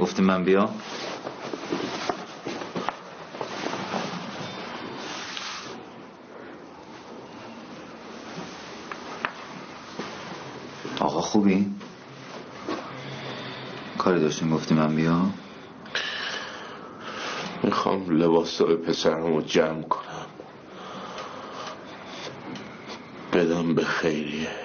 گفتیم من بیام آقا خوبی؟ کاری داشتین گفتیم من بیام می‌خوام لباسای پسرمو جمع کنم. بدم به خیریه.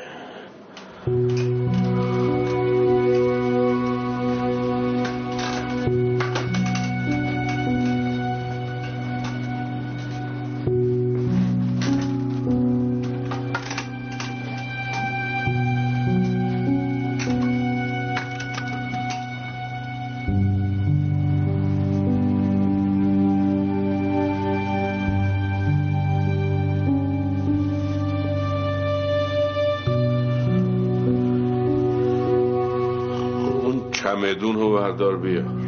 چمدون رو بردار بیار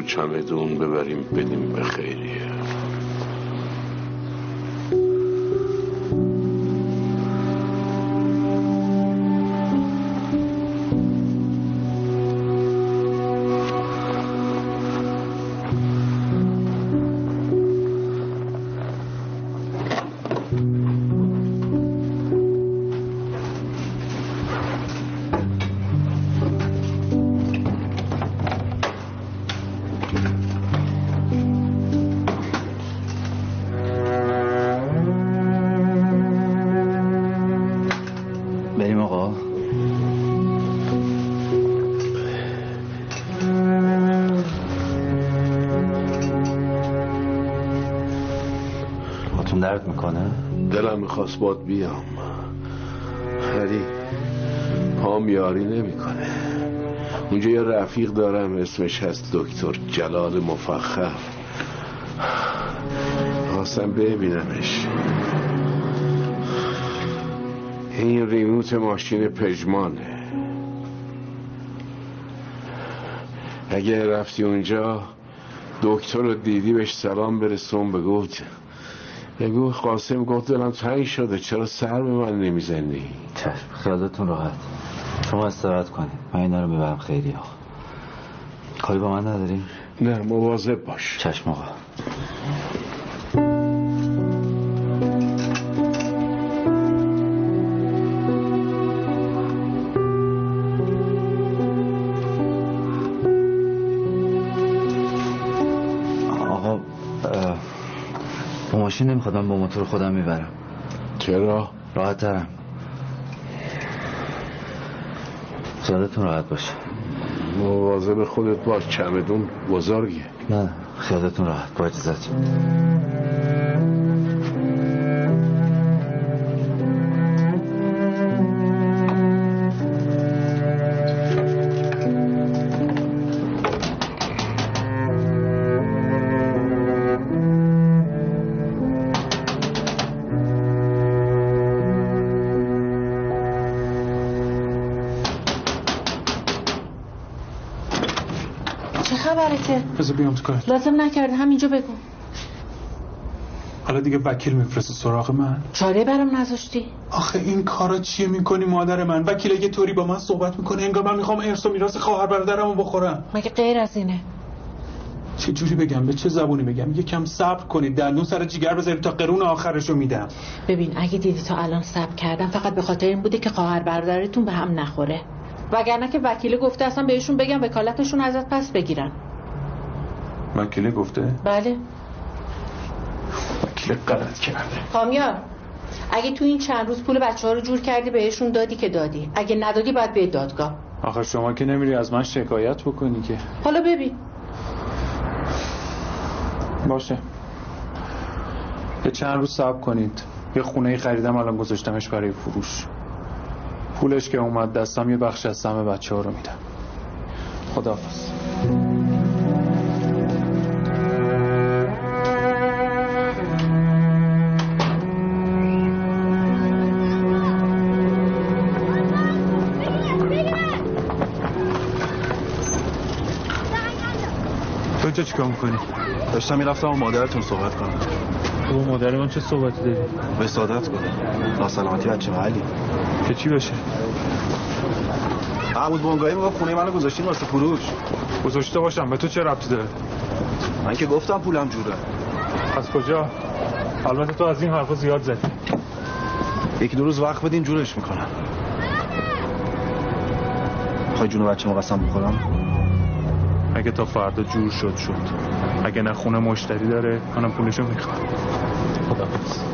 تو چمدون ببریم بدیم به خیریه. درد می‌کنه؟ دلم می‌خواست باد بیام. ولی پام یاری نمی‌کنه. اونجا یه رفیق دارم اسمش هست دکتر جلال مفخر. خواستم ببینمش. این ریموت ماشین پژمانه. اگه رفتی اونجا دکتر رو دیدی بهش سلام برسون بگو بگو قاسم گفت دلم تنگ شده. چرا سر به من نمی‌زنی؟ چشم خیالتون راحت. شما استراحت کنید. من اینا رو می‌برم خیلی آقا کاری با من نداریم نه مواظب باش. چشم آقا. موتور خودم می‌برم. چرا؟ راحت ترم خیالتون راحت باشه. مواظب خودت باش چمدون بزرگه. نه خیالتون راحت. با اجازت. کار لازم نکرده. همینجا بگو. حالا دیگه وکیل میفرسته سراغ من. چاره برام نذاشتی. آخه این کارا چیه می‌کنی مادر من؟ وکیل یه طوری با من صحبت می‌کنه انگار من می‌خوام ارث و میراث خواهر برادرمو بخورم. مگه غیر از اینه؟ چه جوری بگم؟ به چه زبونی بگم؟ یکم صبر کنید. دندون سر جیگر بذارید تا قرون آخرشو میدم. ببین اگه دیدی تا الان صبر کردم فقط به خاطر این بوده که خواهر برادرتون به هم نخوره. وگرنه که وکیل گفته اصلا بهشون بگم وکالتشون ازت پس بگیرن. وکیل گفته؟ بله. وکیل غلط کرده. کامیار اگه تو این چند روز پول بچه ها رو جور کردی بهشون دادی که دادی. اگه ندادی باید به دادگاه. آخه شما که نمیری از من شکایت بکنی که. حالا ببین. باشه. یه چند روز صبر کنید. یه خونه خریدم الان گذاشتمش برای فروش. پولش که اومد دستم یه بخش از سم بچه ها رو میدم. خداحافظ. تو چیکار می‌کنی؟ داشتم می‌رفتم با مادرتون صحبت کنم با مادر من چه صحبتی داری؟ وسادت کنه ناسلامتی بچه محلی که چی بشه؟ محمود بونگایی می‌گفت خونه منو گذاشتین واسه فروش گذاشته باشم به تو چه ربطی داره؟ من که گفتم پولم جوره از کجا؟ البته تو از این حرفا زیاد زدی یکی دو روز وقت بدین جورش می‌کنم خواهی جون بچه مقسم بخورم اگه تا فردا جور شد شد. اگه نه خونه مشتری داره منم پولشو می‌خوام خداحافظ.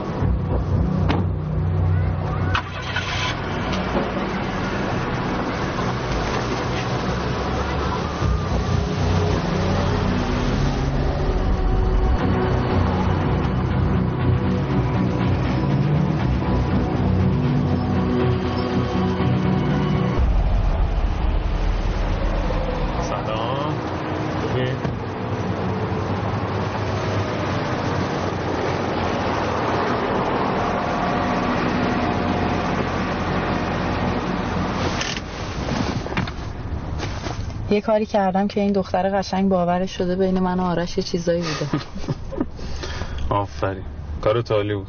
یه کاری کردم که این دختر قشنگ باورش شده بین من و آرش یه چیزایی بوده. آفرین. کار تالی بود.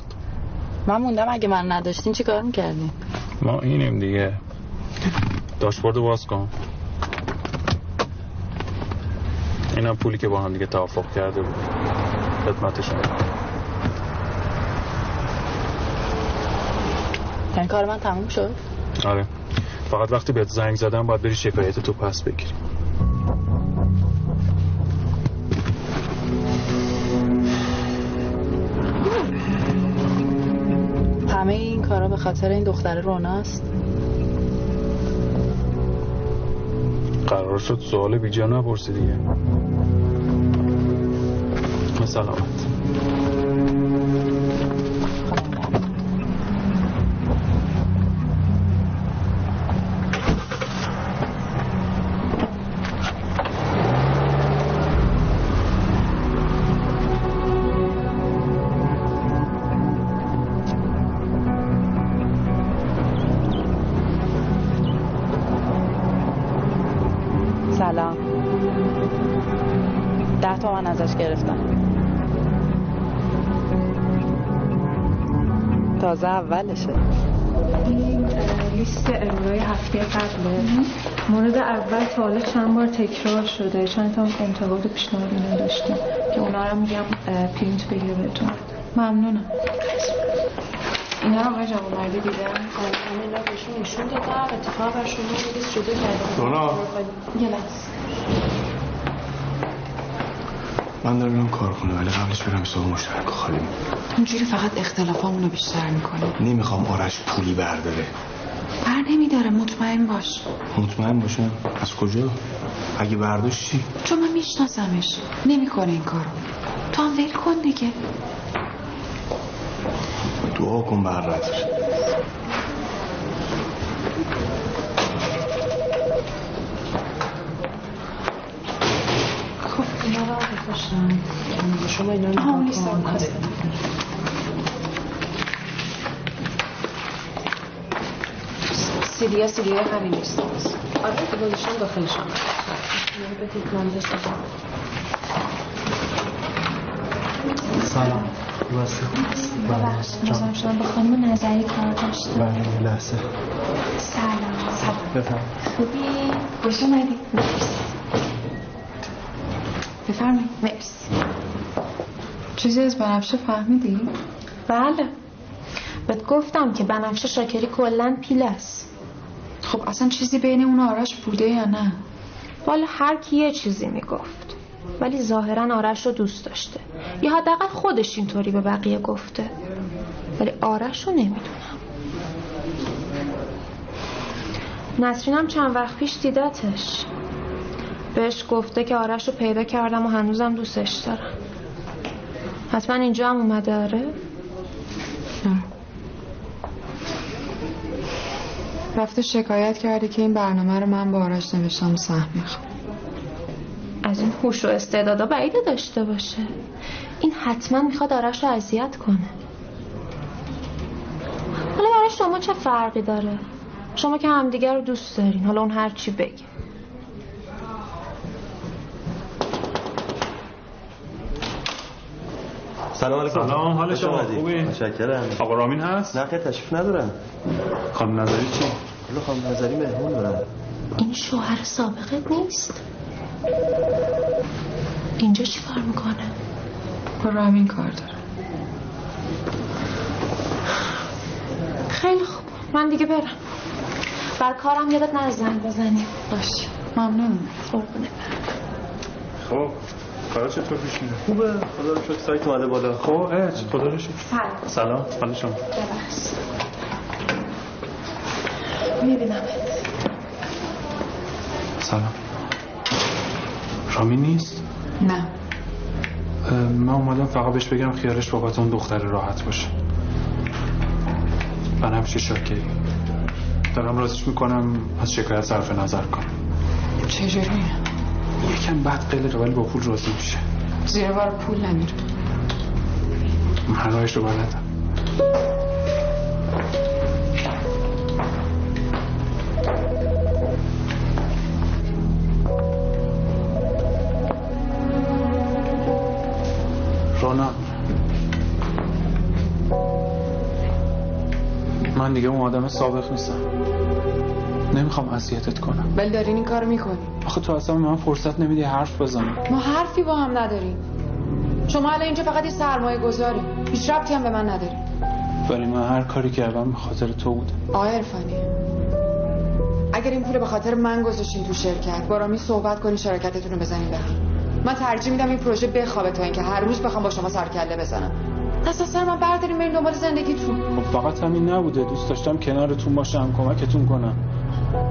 من موندم اگه من نداشتین چی کار می‌کردین؟ ما اینیم دیگه. داشبورد باز کن. اینم پولی که با هم دیگه توافق کرده بود. خدمتشون. یعنی کار من تموم شد؟ آره. فقط وقتی بهت زنگ زدم باید بری شکایت تو پس بگیری. به خاطر این دختر روناست قرار شد سوال بیجا نپرسی دیگه. سلامت. ده تومن ازش گرفتم. تازه اولشه. لیست ارائه هفته قبله. مورد اول تا حالا چند بار تکرار شده؟ چند تا انتقاد و پیشنهاد اینا داشتیم که اونا رو میگم پرینت بگیره بهتون؟ ممنونم. اینا رو آقای جوانمردی دیدن؟ همین بهشون نشون دادم اتفاق برشون نیست شده کرده دونا. یه لحظه. من دارم میرم کارخونه ولی قبلش برم حساب مشترک خالی. اونجوری فقط اختلافامون رو بیشتر می‌کنه نمی‌خوام آرش پولی برداره. بر نمیداره مطمئن باش. مطمئن باشم. از کجا؟ اگه برداشت چی؟ چون من میشناسمش. نمی‌کنه این کارو. تو هم ول کن دیگه. دعا کن برداره خب اینا رو بکشم شما اینا رو آها، اون نگاه لیست کن. رو می‌خواستم. سیدی ها سیدی های همین هست آره که گذاشتم اینا بسازم. سلام ببخشید نظرم شدم با خانم نظری کار داشتم بله لحظه سلام بفهم خوبی؟ خوش اومدی بفرمایید. مرسی. چیزی از بنفشه فهمیدی؟ بله. بهت گفتم که بنفشه شاکری کلا پیل است. خب اصلا چیزی بین اون آرش بوده یا نه؟ والا هر کی یه چیزی می‌گفت. ولی ظاهرا آرش رو دوست داشته. یا حداقل خودش اینطوری به بقیه گفته. ولی آرش رو نمی‌دونم. نسرین هم چند وقت پیش دیدتش. بهش گفته که آرش رو پیدا کردم و هنوزم دوستش دارم. حتما اینجا هم اومده آره؟ رفته شکایت کرده که این برنامه رو من با آرش نوشتم سهم می‌خوام. از این هوش و استعدادا بعیده داشته باشه. این حتما می‌خواد آرش رو اذیت کنه. حالا برای شما چه فرقی داره؟ شما که همدیگر رو دوست دارین. حالا اون هر چی بگه. سلام علیکم. سلام حال شما. خوبی؟ متشکرم. آقا رامین هست؟ نه خیلی تشریف ندارم. خانم نظری چی؟ حالا خانم نظری مهمون دارم این شوهر سابقه نیست. اینجا چی کار می‌کنه؟ با رامین کار داره. خیلی خوب. من دیگه برم. بر کارم یادت نره زنگ بزنی. باشه ممنون. قربونه خب. کارا چطور پیش میره خوبه. خدا رو شکر سایت اومده بالا. خب اه خدا رو شکر. سلام. سلام. حال شما. ببخش می‌بینم. سلام. رامین نیست؟ نه. من اومدم فقط بهش بگم خیالش بابت اون دختر راحت باشه. من همیشه شاکری دارم رازش می‌کنم از شکایت صرف نظر کنم. چجوری یکم بد قلقه ولی با پول راضی میشه. زیر بار پول نمیره. من راهش رو بلدم. رونا من دیگه اون آدم سابق نیستم. نمی‌خوام اذیتت کنم. ولی دارین این کارو می‌کنی. آخه تو اصلا من فرصت نمیدی حرف بزنم ما حرفی با هم نداریم. شما الان اینجا فقط یه سرمایه گذاری. هیچ ربطی هم به من نداری. ولی من هر کاری کردم به خاطر تو بود آقای عرفانی اگر این پول به خاطر من گذاشتین تو شرکت با رامی صحبت کنین شرکتتون رو بزنین به من ترجیح میدم این پروژه بخوابه تا اینکه هر روز بخوام با شما سرکله بزنم. دست از سر من بردارین برین دنبال زندگیتون. خب فقط همین نبوده. دوست داشتم کنارتون باشم کمکتون کنم.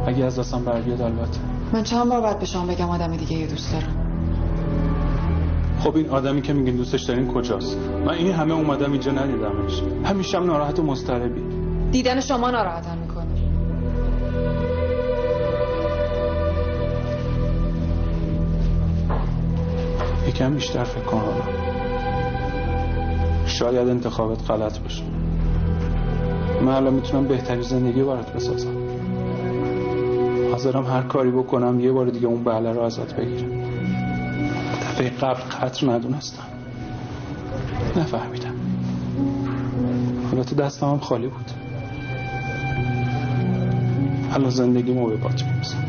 اگه از دستم بر بیاد البته. من چند بار باید به شما بگم آدم دیگه یه دوست دارم. خب این آدمی که میگین دوستش دارین کجاست؟ من این همه اومدم اینجا ندیدمش. همیشه هم ناراحت و مضطربی. دیدن شما ناراحتم می‌کنه. یکم بیشتر فکر کن حالا. شاید انتخابت غلط باشه. من الان می‌تونم بهترین زندگی برات بسازم. حاضرم هر کاری بکنم یه بار دیگه اون بله رو ازت بگیرم. دفعه قبل قطر ندونستم. نفهمیدم. البته دستم هم خالی بود. الان زندگیمو به باد می‌رسم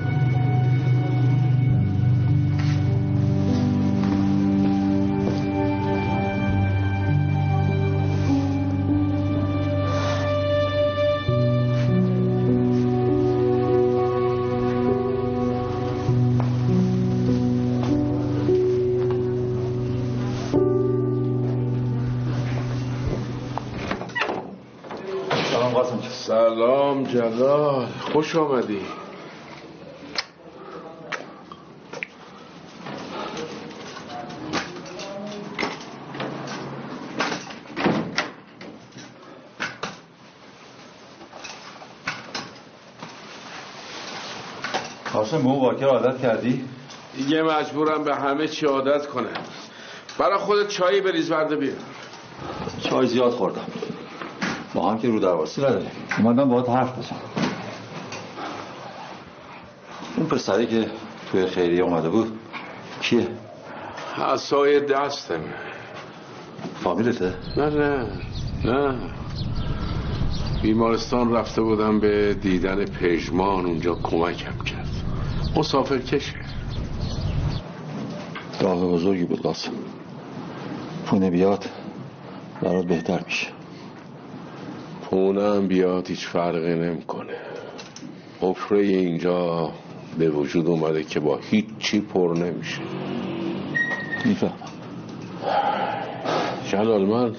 جلال خوش آمدی. قاسم به اون واکر عادت کردی؟ دیگه مجبورم به همه چی عادت کنم. برای خودت چایی بریز برده بیار چای زیاد خوردم. با هم که رو درواسی نداریم. اومدم باید حرف بزنم. اون پسری که توی خیریه اومده بود کیه؟ حسای دستم. فامیلته؟ نه نه نه. بیمارستان رفته بودم به دیدن پژمان اونجا کمکم کرد. مسافر کشه. راه بزرگی بود قاسم. پونه بیاد برات بهتر میشه. پونم بیاد هیچ فرقی نمی‌کنه. حفره اینجا به وجود اومده که با هیچی پر نمیشه. می‌فهمم جلال من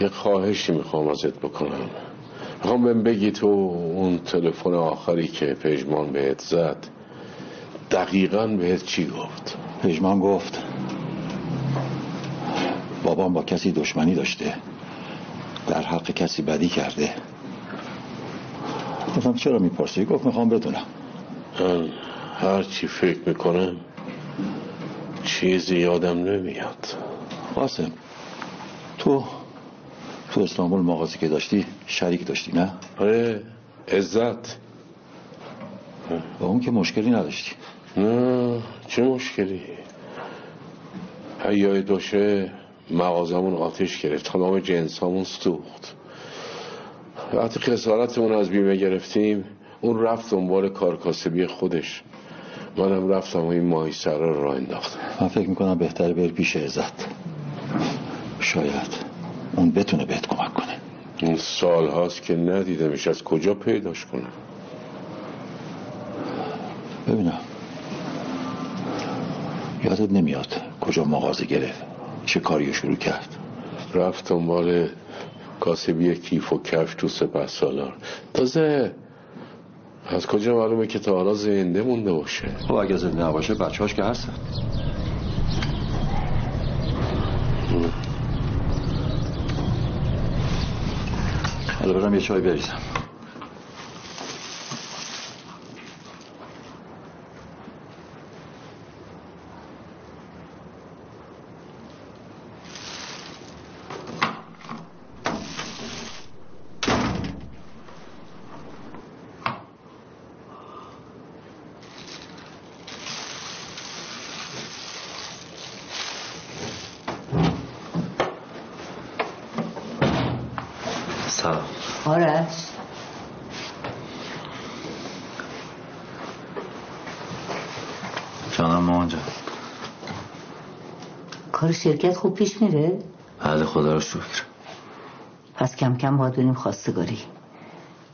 یه خواهشی می‌خوام ازت بکنم. می‌خوام بهم بگی تو اون تلفن آخری که پژمان بهت زد دقیقا بهت چی گفت؟ پژمان گفت بابام با کسی دشمنی داشته. در حق کسی بدی کرده. گفتم چرا می‌پرسی؟ گفت می‌خوام بدونم. من هر چی فکر می‌کنم چیزی یادم نمیاد. قاسم تو تو استانبول مغازه که داشتی شریک داشتی نه؟ آره عزت. با اون که مشکلی نداشتی. نه چه مشکلی؟ حیای دوشه مغازمون آتش گرفت تمام جنسامون سوخت. وقتی خسارتمون از بیمه گرفتیم اون رفت دنبال کارکاسبی خودش. منم رفتم و این ماهی سر رو راه انداختم. من فکر می‌کنم بهتره بری پیش عزت. شاید اون بتونه بهت کمک کنه. این سال هاست که ندیدمش از کجا پیداش کنم ببینم. یادت نمیاد کجا مغازه گرفت. چه کاریو شروع کرد؟ رفت دنبال کاسبی کیف و کفش تو سپه سالار. تازه از کجا معلومه که تا حالا زنده مونده باشه؟ خب اگه زنده نباشه بچه هاش که هستن. حالا برم یه چای بریزم. سلام آرش جانم مامان جان. کار شرکت خوب پیش میره؟ بله خدا رو شکر. پس کم کم باید بریم خواستگاری.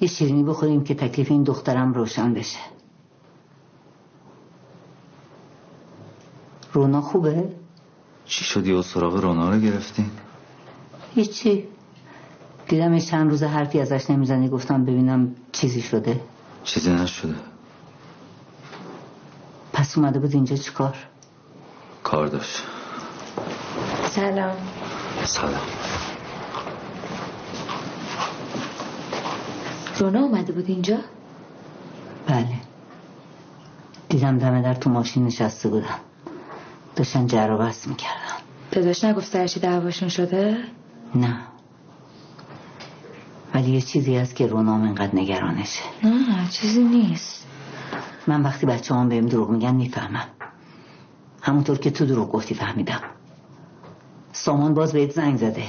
یه شیرینی بخوریم که تکلیف این دخترم روشن بشه. رونا خوبه؟ چی شد یه سراغ رونا رو گرفتین هیچی. دیدم چند روز حرفی ازش نمی‌زنی گفتم ببینم چیزی شده. چیزی نشده. پس اومده بود اینجا چیکار؟ کار داشت. سلام. سلام. رونا اومده بود اینجا؟ بله. دیدم دمه در تو ماشین نشسته بودم. داشتن جر و بحث می‌کردم داداش نگفت سرچی دعواشون شده؟ نه. ولی یه چیزی هست که رونام انقدر نگرانشه. نه چیزی نیست. من وقتی بچه هم بهم دروغ میگن می‌فهمم. همونطور که تو دروغ گفتی فهمیدم. سامان باز بهت زنگ زده.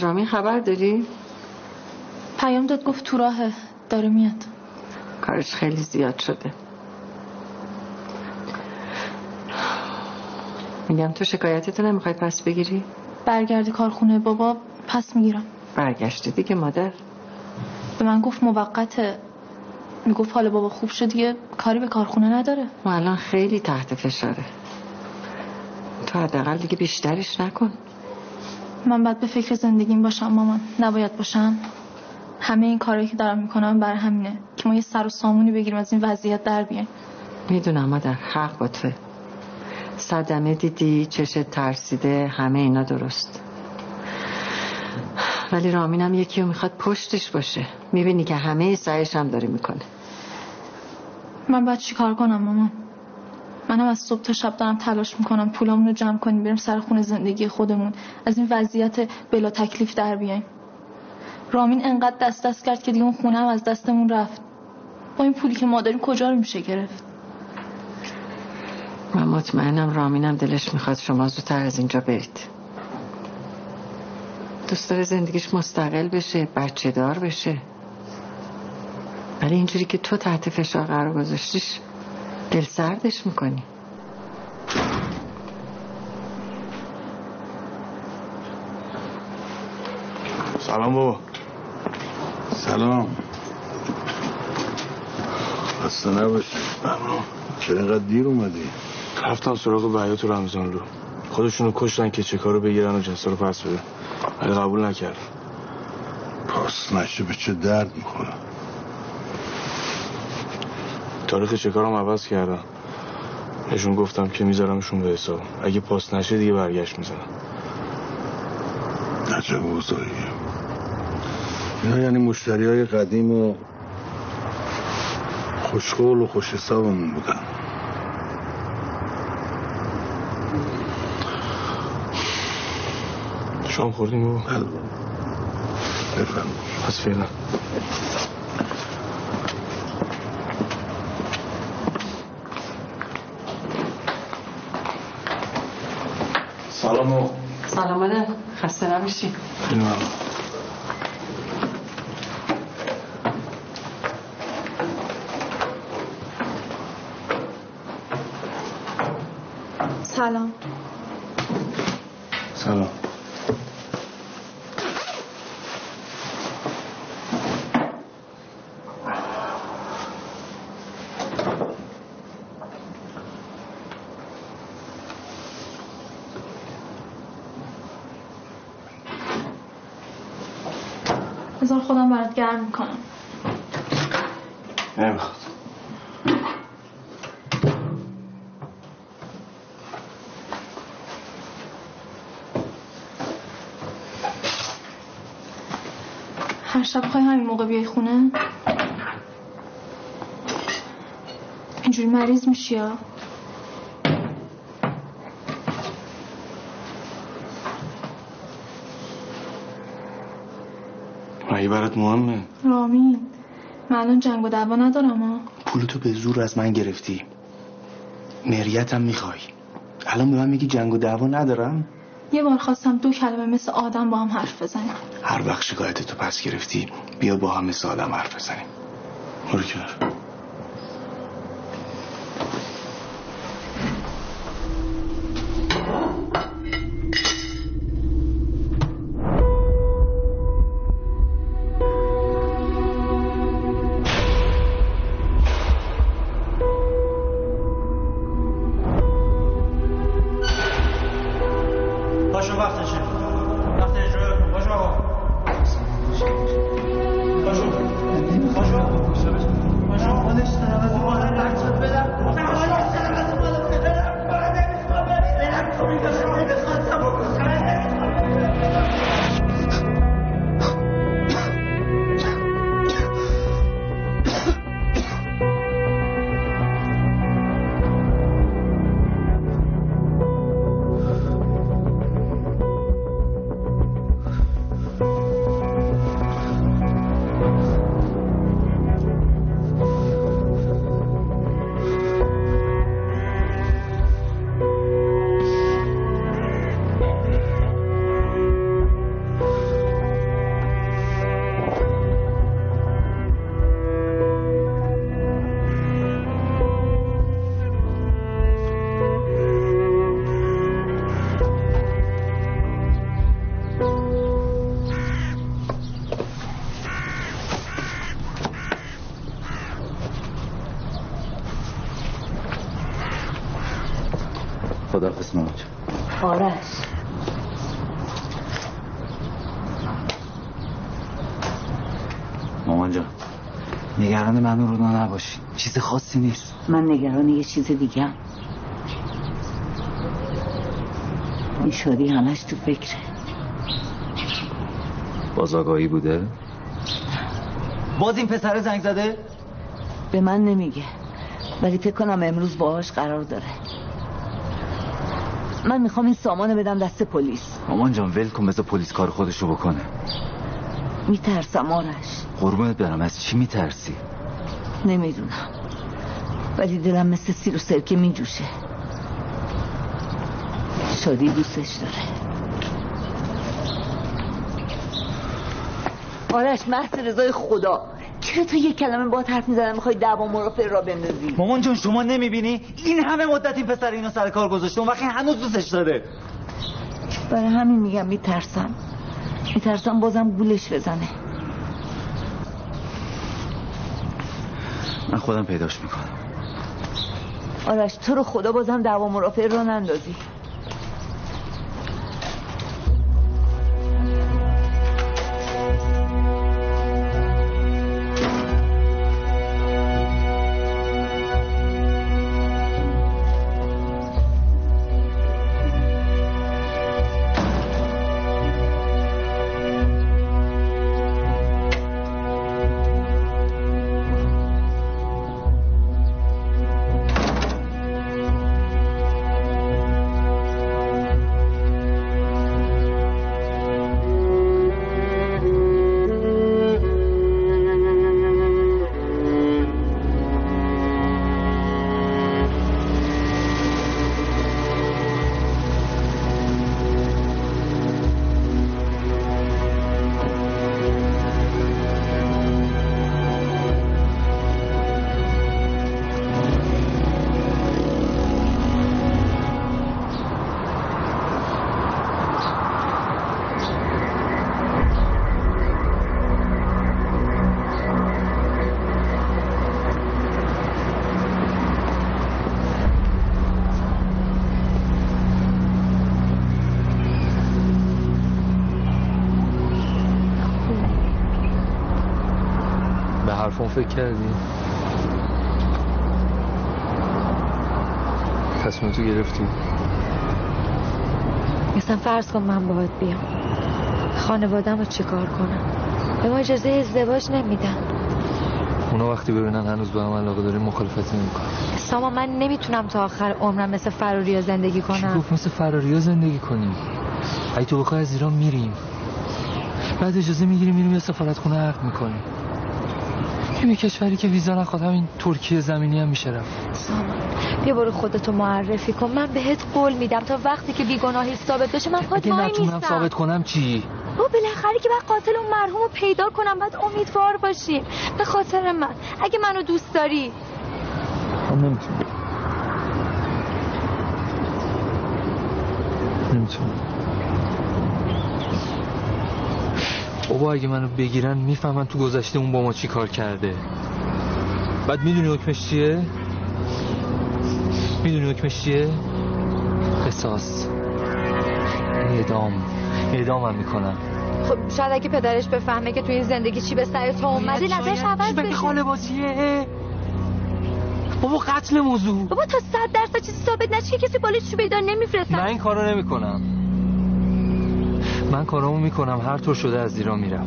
از رامین خبر داری؟ پیام داد گفت تو راهه. داره میاد. کارش خیلی زیاد شده. میگم تو شکایتتو نمی‌خوای پس بگیری؟ برگردی کارخونه بابا. پس می‌گیرم. برگشتی دیگه مادر. به من گفت موقته. می‌گفت حال بابا خوب شد دیگه کاری به کارخونه نداره. و الان خیلی تحت فشاره. تو حداقل دیگه بیشترش نکن. من باید به فکر زندگیم باشم مامان. نباید باشم. همه این کارهایی که دارم می‌کنم بر همینه که ما یه سر و سامونی بگیریم از این وضعیت در بیایم. می‌دونم مادر. حق با توه صدمه دیدی چشت ترسیده همه اینا درست. ولی رامینم یکی رو می‌خواد پشتش باشه. می‌بینی که همه سعیش هم داره می‌کنه. من باید چی کار کنم مامان؟ منم از صبح تا شب دارم تلاش می‌کنم پولامون رو جمع کنیم بریم سر خونه زندگی خودمون. از این وضعیت بلا تکلیف در بیایم. رامین انقدر دست دست کرد که دیگه اون خونه هم از دستمون رفت. با این پولی که ما داریم کجا رو میشه گرفت؟ من مطمئنم رامینم دلش می‌خواد شما زودتر از اینجا برید. دوست داره زندگیش مستقل بشه بچه دار بشه. ولی اینجوری که تو تحت فشار قرار گذاشتیش دل سردش می‌کنی. سلام بابا. سلام. خسته نباشی. ممنون چرا اینقدر دیر اومدی؟ رفتم سراغ بحیات رمزان رو. خودشونو کشتن که چکار رو بگیرن و جنسا رو پس بدن ولی قبول نکرد پاس نشه به چه درد می‌خورم تاریخ چکارم عوض کردم. بهشون گفتم که میذارمشون به حساب. اگه پاس نشه دیگه برگشت می‌زنم. عجب اوضاعیه اینا یعنی مشتری های قدیم و خوشقول و خوش حسابمون بودن. شام خوردیم بابا. بله. بفرم پس فعلا سلام بابا سلام علیه ممنون سلام. سلام بذار خودم برات گرم می‌کنم. نمی‌خواد هر شب خواهی همین موقع بیای خونه؟ اینجوری مریض میشی یا مگه برات مهمه. رامین من الان جنگ و دعوا ندارم ها. پولتو به زور از من گرفتی. مریتم می‌خوای. الان به من میگی جنگ و دعوا ندارم؟ یه بار خواستم دو کلمه مثل آدم با هم حرف بزنیم. هر وقت شکایتتو پس گرفتی بیا با هم مثل آدم حرف بزنیم. برو نگران من و رونا نباشین چیز خاصی نیست. من نگران یه چیز دیگه این شادی همش تو فکره. باز آگاهی بوده؟ باز این پسر زنگ زده؟ به من نمیگه. ولی فکر کنم امروز باهاش قرار داره. من می‌خوام این سامانو بدم دست پلیس. مامان جان ول کن بذار پلیس کار خودشو بکنه. میترسم آرش. قربونت برم از چی میترسی؟ نمی‌دونم. ولی دلم مثل سیر و سرکه میجوشه. شادی دوستش داره. آرش محض رضای خدا. چرا تو یک کلمه با حرف می‌زنم می‌خوای دعوا مرافع را بندازی؟ مامان جان شما نمی‌بینی؟ این همه مدت این پسر اینو سر کار گذاشته اون وقتی هنوز دوستش داره. برای همین میگم میترسم. میترسم بازم گولش بزنه. من خودم پیداش می‌کنم. آرش تو رو خدا بازم دعوا مرافع را نندازی. حرفم فکر کردی؟ تصمیم تو گرفتی مثلا فرض کن من باید بیام. خانوادم رو چیکار کنم؟ به ما اجازه ازدواج نمیدن. اونا وقتی ببینن هنوز به هم علاقه داریم مخالفتی نمی‌کنن. ساما من نمی‌تونم تا آخر عمرم مثل فراریا زندگی کنم. گفت؟ مثل فراریا زندگی کنیم اگه تو بخوای از ایران میریم. بعد اجازه می‌گیریم میریم یه سفارت خونه عقد می‌کنیم. یه کشوری که ویزا نخواد. همین ترکیه زمینی هم میشه رفت. ساما بیا برو خودتو معرفی کن. من بهت قول میدم. تا وقتی که بیگناهی ثابت بشه من اگه وای نتونم ثابت کنم چی؟ با بالاخره که بعد قاتل اون مرحوم رو پیدا کنم بعد امیدوار باشیم به خاطر من. اگه منو دوست داری. من نمی‌تونم نمی‌تونم بابا اگه منو بگیرن می‌فهمن تو گذشته اون با ما چی کار کرده. بعد می‌دونی حکمش چیه؟ می‌دونی حکمش چیه؟ قصاص. اعدام اعدام هم می‌کنن خب شاید اگه پدرش بفهمه که تو این زندگی چی به سر تو اومده نظرش عوض بشه. خاله بازیه. بابا قتل موضوع. بابا تا صد درصد چیزی ثابت نشه که کسی بالش پیدا نمیفرستن من این کارو نمی‌کنم. من کارامو می‌کنم هر طور شده از ایران میرم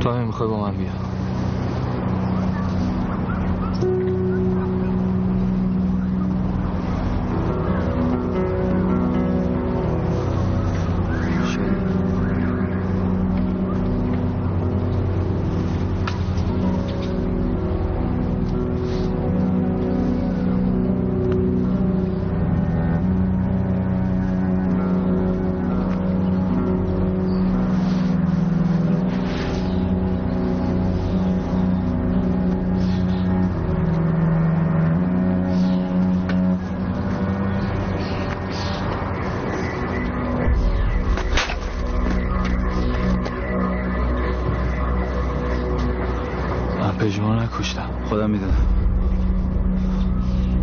تو هم می‌خوای با من بیا خودم می‌دونم.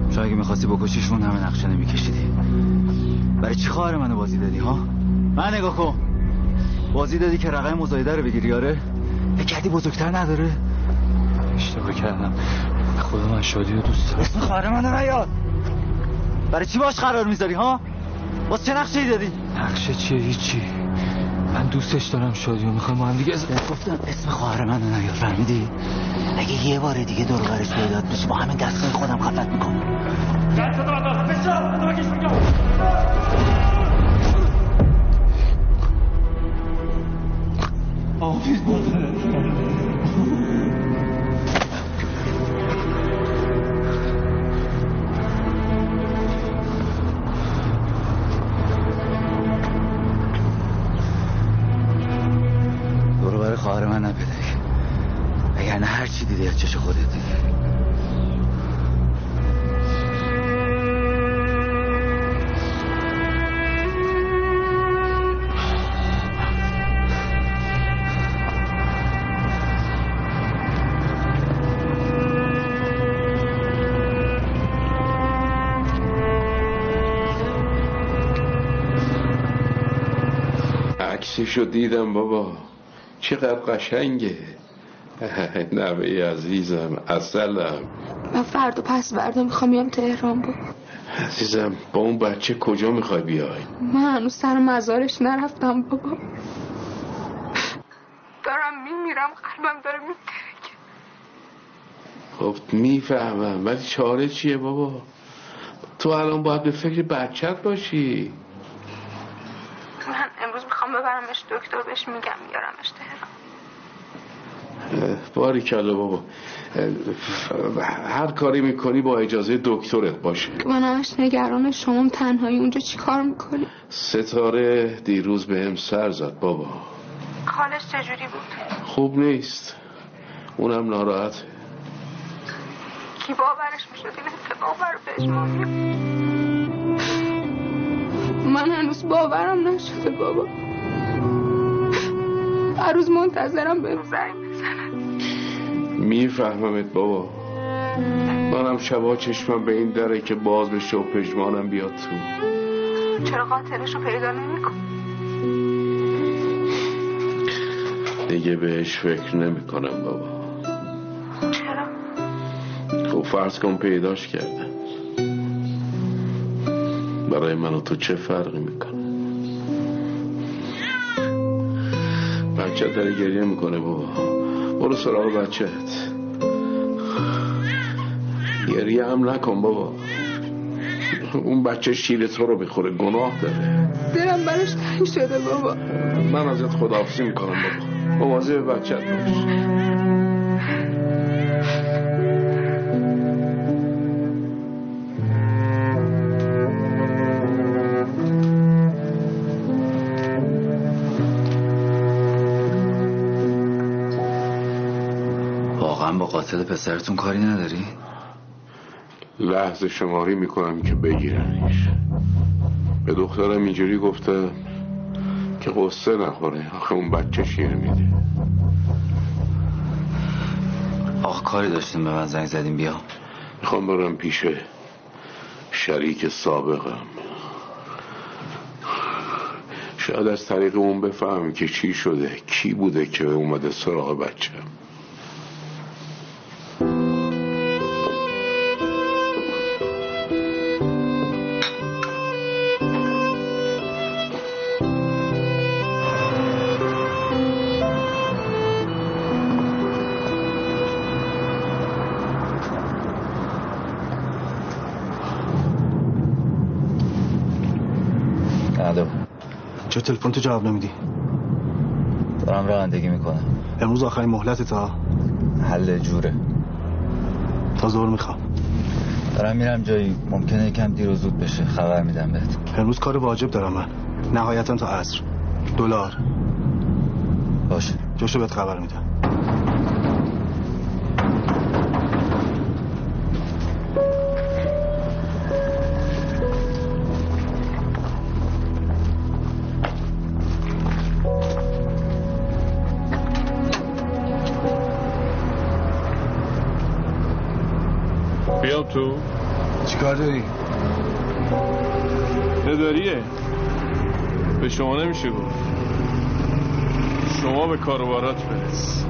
شاید اگه می‌خواستی بکشیشون همه نقشه نمیکشیدی برای چی خواهر منو بازی دادی ها؟ من نگاه کن. بازی دادی که رقم مزایده رو بگیری آره؟ فکر کردی بزرگتر نداره؟ اشتباه کردم. خدا من شادی رو دوست دارم. اسم خواهر منو نیاد. برای چی باش قرار می‌ذاری ها؟ واسه چه نقشه ای دادی؟ نقشه چیه؟ هیچی. من دوستش دارم شادی رو. می‌خوام با هم دیگه گفتم اسم خواهر منو نیاد فهمیدی؟ اگه یه بار دیگه دور برش پیدات بشه با همین دستای خودم خفت می‌کنم. برو برای خواهر من اگر نه هر چی دیدی از چش خودت عکسشو دیدم بابا. چقدر قشنگه. نوه عزیزم اصلم. من فردا پس فردا می‌خوام بیام تهران با. عزیزم با اون بچه کجا می‌خوای بیای؟ من هنوز سر مزارش نرفتم بابا. دارم میمیرم قلبم داره میترکه. خب می‌فهمم. ولی چاره چیه بابا؟ تو الان باید به فکر بچت باشی. من امروز می‌خوام ببرمش دکتر بهش میگم میارمش تهران. باری کلا بابا. هر کاری می‌کنی با اجازه دکترت باشه. من همش نگران شما تنهایی اونجا چی کار می‌کنی؟ ستاره دیروز به هم سر زد بابا. حالش چجوری بود؟ خوب نیست. اونم ناراحته کی باورش می‌شد؟ این اتفاق پشمامی من هنوز باورم نشده بابا. هر روز منتظرم بهم زنگ میفهممت بابا. منم شبا چشمم به این دره که باز بشه و پژمانم بیاد تو. چرا قاتلش رو پیدا نمیکن دیگه بهش فکر نمی کنم بابا. چرا؟ خب فرض کن پیداش کردن برای من و تو چه فرقی می‌کنه؟ بچه داره گریه می‌کنه بابا. برو سراغ بچهت. گریه هم نکن بابا. اون بچه شیر تو رو می‌خوره گناه داره. دلم براش تنگ شده بابا. من ازت خداحافظی می‌کنم بابا. مواظب بچت باش. قاتل پسرتون کاری نداری؟ لحظه شماری می‌کنم که بگیرنش. به دخترم اینجوری گفته که قصه نخوره. آخه اون بچه شیر میده. آخ کاری داشتیم به من زنگ زدیم بیا. می‌خوام برم پیش شریک سابقم. شاید از طریق اون بفهم که چی شده کی بوده که اومده سراغ بچه چه تلفن تو جواب نمیدی. دارم رانندگی می‌کنم. امروز آخرین مهلت تا؟ حل جوره. تا زور می‌خوام. دارم میرم جایی. ممکنه یکم دیر و زود بشه. خبر میدم بهت. امروز کار واجب دارم من. نهایتا تا عصر. دلار. باشه. جوشو بهت خبر میدم. چیکار داری؟ نداریه به شما نمیشه گفت. شما به کاروبارات برس.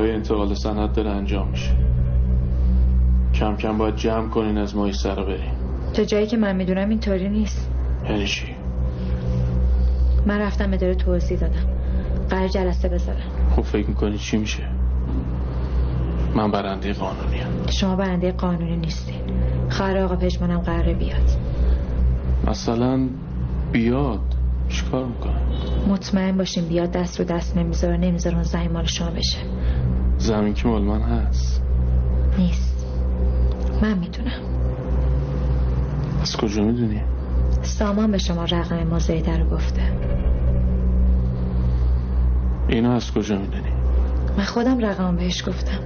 کارهای انتقال سند داره انجام میشه. کم کم باید جمع کنین از ماهی سر بریم تا جایی که من می‌دونم اینطوری نیست. یعنی چی؟ من رفتم اداره توضیح دادم. قرار جلسه بذارم. خب فکر می‌کنی چی میشه؟ من برنده قانونیم شما برنده قانونی نیستین خواهر آقا پژمانم قراره بیاد. مثلا بیاد. چیکار می‌کنه؟ مطمئن باشین بیاد دست رو دست نمی‌ذاره نمی‌ذاره اون زمین مال شما بشه. زمین که مال من هست. نیست. من می‌دونم. از کجا می‌دونی؟ سامان به شما رقم ما زیده رو گفته. اینا از کجا می‌دونی؟ من خودم رقم بهش گفتم.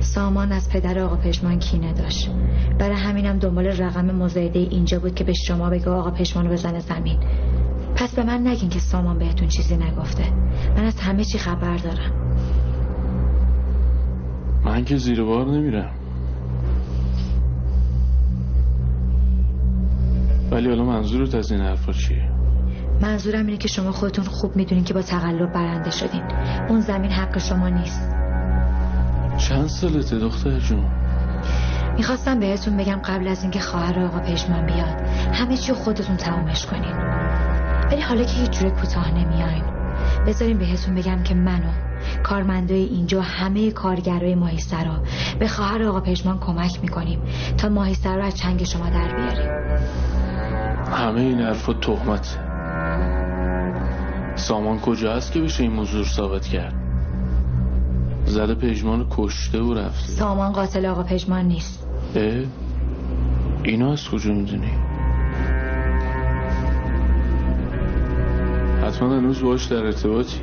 سامان از پدر آقا پشمان کینه داشت. برای همینم دنبال رقم مزایده اینجا بود که به شما بگه آقا پشمان رو بزنه زمین. پس به من نگین که سامان بهتون چیزی نگفته. من از همه چی خبر دارم. من که زیر بار نمیرم. ولی حالا منظورت از این حرفا چیه؟ منظورم اینه که شما خودتون خوب می‌دونین که با تقلب برنده شدین. اون زمین حق شما نیست. چند سالته دختر جون؟ می‌خواستم بهتون بگم قبل از اینکه خواهر آقا پشمان بیاد همه چی خودتون تمامش کنین. ولی حالا که هیچ جوره کوتاه نمیاین بذارین بهتون بگم که منو کارمندای اینجا همه کارگرای ماهیسرا به خواهر آقا پشمان کمک می‌کنیم تا ماهیسرا رو از چنگ شما در بیاریم. همه این حرفا تهمت. سامان کجا هست که بشه این موضوع ثابت کرد؟ زده پژمان کشته و رفته سامان قاتل آقا پژمان نیست. اه؟ اینو از کجا می‌دونی؟ حتما هنوز باش در ارتباطی.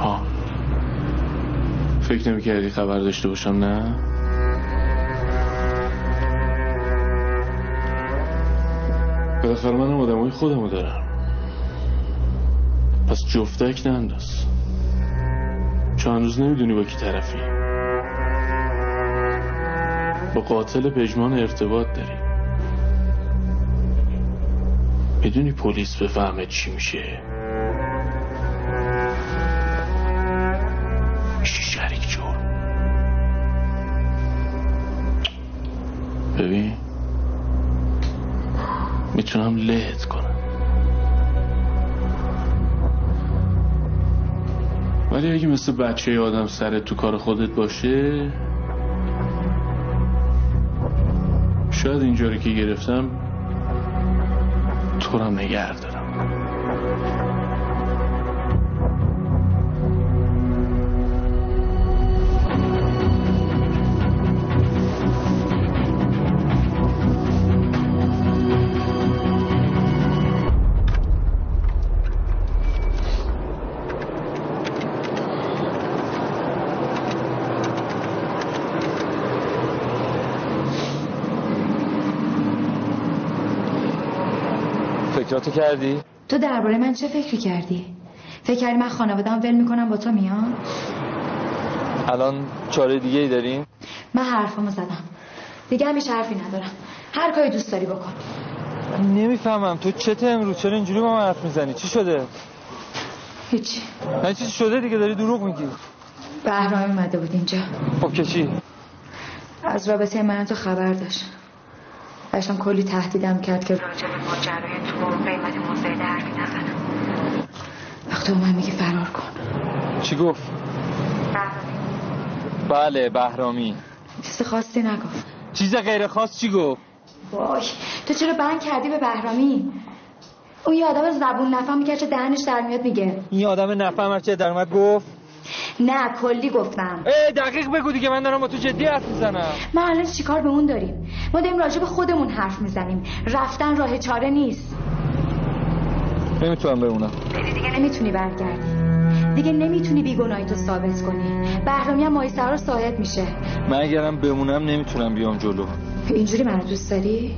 ها فکر نمی کردی خبر داشته باشم نه؟ بالاخره منم آدمای خودمو دارم. پس جفتک ننداز چون هنوز نمی‌دونی با کی طرفی. با قاتل پژمان ارتباط داری. می‌دونی پلیس بفهمه چی میشه. شریک جرم ببین می‌تونم لهت کنم. ولی اگه مثل بچه آدم سرت تو کار خودت باشه شاید اینجوری که گرفتم تو رو نگه فکراتو کردی؟ تو درباره من چه فکری کردی؟ فکر کردی من خانوادم ول می‌کنم با تو میام؟ الان چاره دیگه ای داریم؟ من حرفامو زدم دیگه همیشه حرفی ندارم هر کاری دوست داری بکن من نمی‌فهمم تو چته امروز چرا اینجوری با من حرف می‌زنی چی شده؟ هیچی نه چیزی شده دیگه داری دروغ میگی بهرام اومده بود اینجا خب که چی؟ از رابطه من تو خبر داشت داشتم کلی تهدیدم کرد که راجع به ماجرای تو قیمت مزایده حرفی نزنم. وقتی اومد میگه فرار کن. چی گفت؟ بله بهرامی. چیز خاصی نگفت. چیز غیر خاص چی گفت؟ وای تو چرا بند کردی به بهرامی؟ اون یه آدم زبون نفهم که چه دهنش در میاد میگه. این آدم نفهم چه در اومد گفت؟ نه کلی گفتم. ای دقیق بگو دیگه من دارم با تو جدی حرف می‌زنم. ما الان چیکار به اون داریم؟ ما داریم راجع به خودمون حرف می‌زنیم. رفتن راه چاره نیست. نمی‌تونم بمونم. دیگه نمی‌تونی برگردی. دیگه نمی‌تونی بیگناهی تو ثابت کنی. بهرامی هم مایسر رو صاحب میشه. من اگرم بمونم نمی‌تونم بیام جلو. اینجوری منو دوست داری؟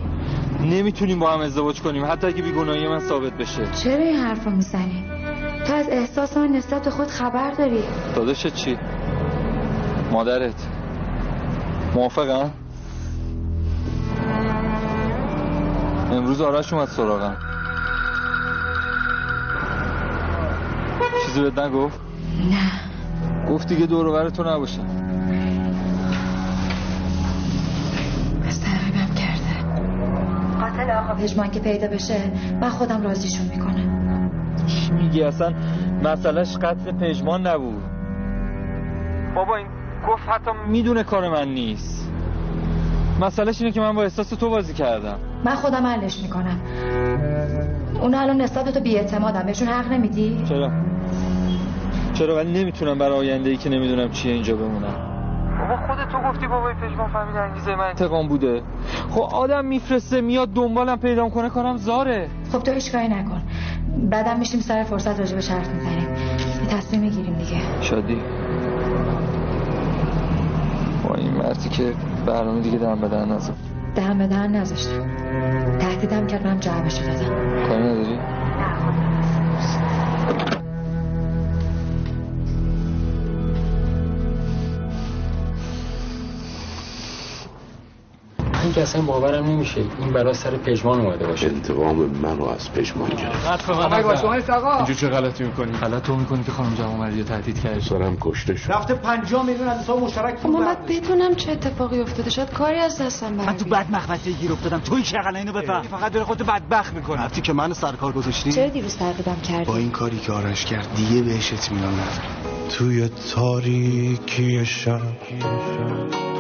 نمی‌تونیم با هم ازدواج کنیم. حتی اگه بیگناهی من ثابت بشه. چرا این حرفو می‌زنی؟ تو از احساس من نسبت به خود خبر داری. داداشت چی؟ مادرت. موافقم؟ امروز آرش اومد سراغم. چیزی بهت نگفت؟ نه. گفت دیگه دور تو نباشم مستقیمم کرده. قاتل آقا پژمان که پیدا بشه من خودم راضیشون می‌کنم. چی میگی اصلا؟ مسئلهش قتل پژمان نبود. بابا این گفت حتی می‌دونه کار من نیست. مسئلهش اینه که من با احساس تو بازی کردم. من خودم حلش می‌کنم. اون الان نسبت به تو بیاعتمادم بهشون حق نمیدی؟ چرا؟ چرا؟ ولی نمی‌تونم برای آینده ای که نمی‌دونم چیه اینجا بمونم. بابا خودت تو گفتی بابای پژمان فهمید انگیزه من. انتقام بوده. خب آدم میفرسته میاد دنبالم پیدا کنه کارم زاره. خب تو هیچ کاری نکن. بعدم میشیم سر فرصت رجوع شرط می‌زنیم. یه تصمیم می‌گیریم دیگه. شادی. با این مرتی که برنامه دیگه دم به دهن نزد دهن به دهن نذاشتم. تهدیدم کردم جوابشو دادم کاری نداری؟ که اصلا باورم نمیشه. این برا سر پژمان اومده باشه. انتقام منو از پژمان گرفت. اینجا چه غلطی می‌کنی؟ غلط تو می‌کنی که خانم جوامردی رو تهدید کردی؟ سرم کشته شد. رفته 50 میلیون از حساب مشترک خب من بدونم چه اتفاقی افتاده. شاید کاری از دستم من تو بد مخبتی گیر افتادم. توی که اقلا اینو بفهم. فقط داره خودتو بدبخت می‌کنه. وقتی که من سرکار گذاشتی؟ چرا دیروز ترغیبم کردی؟ با این کاری که آرش کرد دیگه بهش اطمینان ندارم. توی تاریکی شب.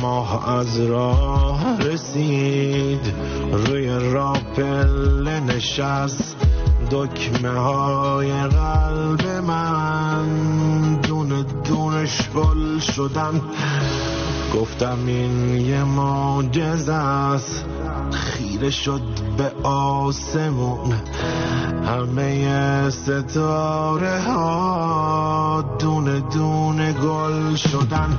ماه از راه رسید. روی راپل نشست. دکمه های قلب من. دونه دونه شل شدن. گفتم این یه معجزه است. خیره شد به آسمون. همه ستاره ها دونه دونه گل شدن.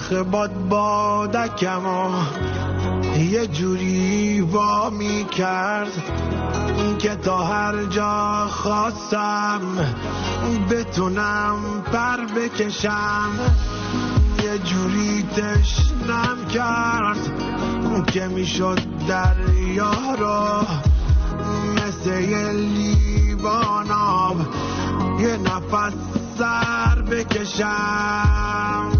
نخ باد بادکم یه جوری وا می کرد که تا هر جا خواستم بتونم پر بکشم. یه جوری تشنم کرد که می‌شد دریا رو مثل یه یه نفس سر بکشم.